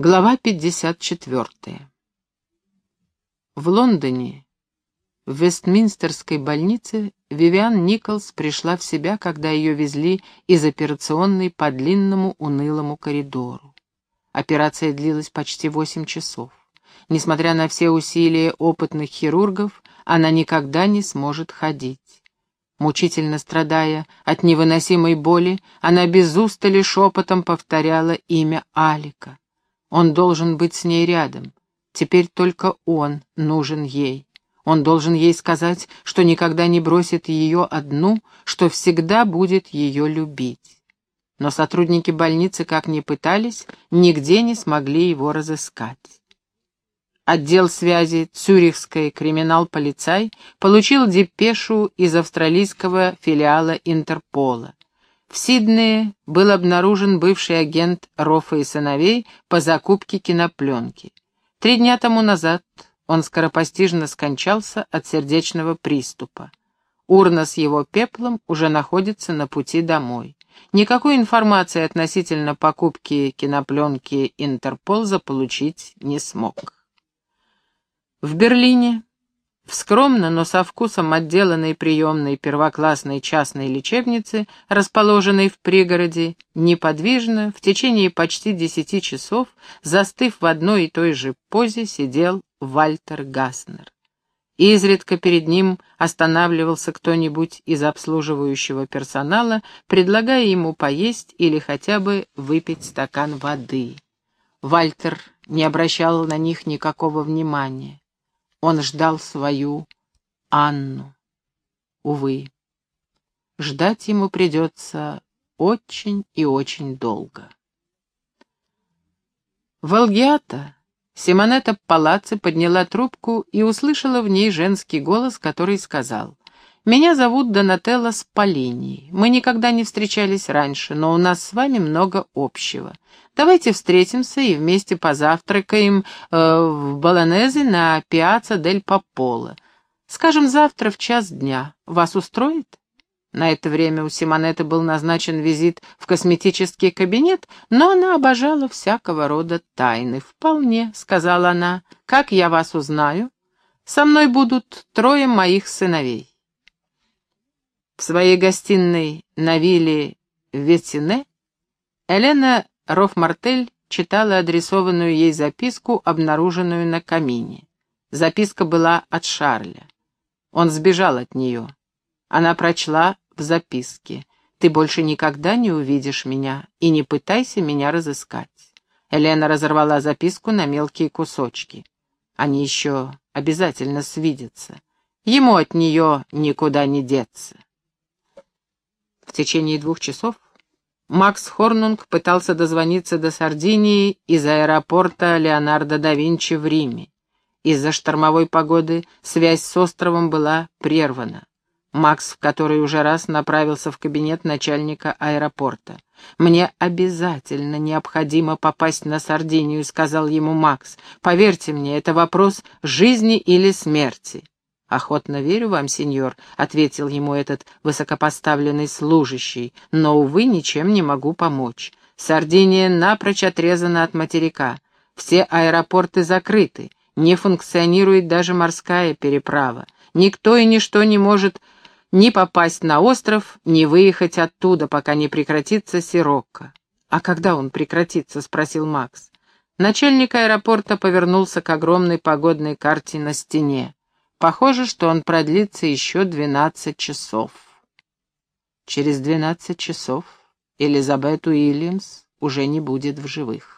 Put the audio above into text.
Глава 54. В Лондоне, в Вестминстерской больнице, Вивиан Николс пришла в себя, когда ее везли из операционной по длинному унылому коридору. Операция длилась почти восемь часов. Несмотря на все усилия опытных хирургов, она никогда не сможет ходить. Мучительно страдая от невыносимой боли, она без устали шепотом повторяла имя Алика. Он должен быть с ней рядом. Теперь только он нужен ей. Он должен ей сказать, что никогда не бросит ее одну, что всегда будет ее любить. Но сотрудники больницы, как ни пытались, нигде не смогли его разыскать. Отдел связи Цюрихской криминал-полицай получил депешу из австралийского филиала Интерпола. В Сиднее был обнаружен бывший агент Рофа и сыновей по закупке кинопленки. Три дня тому назад он скоропостижно скончался от сердечного приступа. Урна с его пеплом уже находится на пути домой. Никакой информации относительно покупки кинопленки Интерпол заполучить не смог. В Берлине в скромно, но со вкусом отделанной приемной первоклассной частной лечебнице, расположенной в пригороде, неподвижно, в течение почти десяти часов, застыв в одной и той же позе, сидел Вальтер Гаснер. Изредка перед ним останавливался кто-нибудь из обслуживающего персонала, предлагая ему поесть или хотя бы выпить стакан воды. Вальтер не обращал на них никакого внимания. Он ждал свою Анну. Увы, ждать ему придется очень и очень долго. Волгиата, Симонета Палацци подняла трубку и услышала в ней женский голос, который сказал «Меня зовут Донателла Спалини. Мы никогда не встречались раньше, но у нас с вами много общего. Давайте встретимся и вместе позавтракаем э, в Баланезе на Пиацца дель Пополо. Скажем, завтра в час дня. Вас устроит?» На это время у Симонеты был назначен визит в косметический кабинет, но она обожала всякого рода тайны. «Вполне», — сказала она, — «как я вас узнаю? Со мной будут трое моих сыновей». В своей гостиной на вилле Ветсине Елена Рофмартель читала адресованную ей записку, обнаруженную на камине. Записка была от Шарля. Он сбежал от нее. Она прочла в записке. «Ты больше никогда не увидишь меня, и не пытайся меня разыскать». Елена разорвала записку на мелкие кусочки. Они еще обязательно свидятся. Ему от нее никуда не деться. Течение двух часов Макс Хорнунг пытался дозвониться до Сардинии из аэропорта Леонардо да Винчи в Риме. Из-за штормовой погоды связь с островом была прервана. Макс в который уже раз направился в кабинет начальника аэропорта. «Мне обязательно необходимо попасть на Сардинию», — сказал ему Макс. «Поверьте мне, это вопрос жизни или смерти». «Охотно верю вам, сеньор», — ответил ему этот высокопоставленный служащий, «но, увы, ничем не могу помочь. Сардиния напрочь отрезана от материка. Все аэропорты закрыты, не функционирует даже морская переправа. Никто и ничто не может ни попасть на остров, ни выехать оттуда, пока не прекратится сирокко». «А когда он прекратится?» — спросил Макс. Начальник аэропорта повернулся к огромной погодной карте на стене. Похоже, что он продлится еще двенадцать часов. Через двенадцать часов Элизабет Уильямс уже не будет в живых.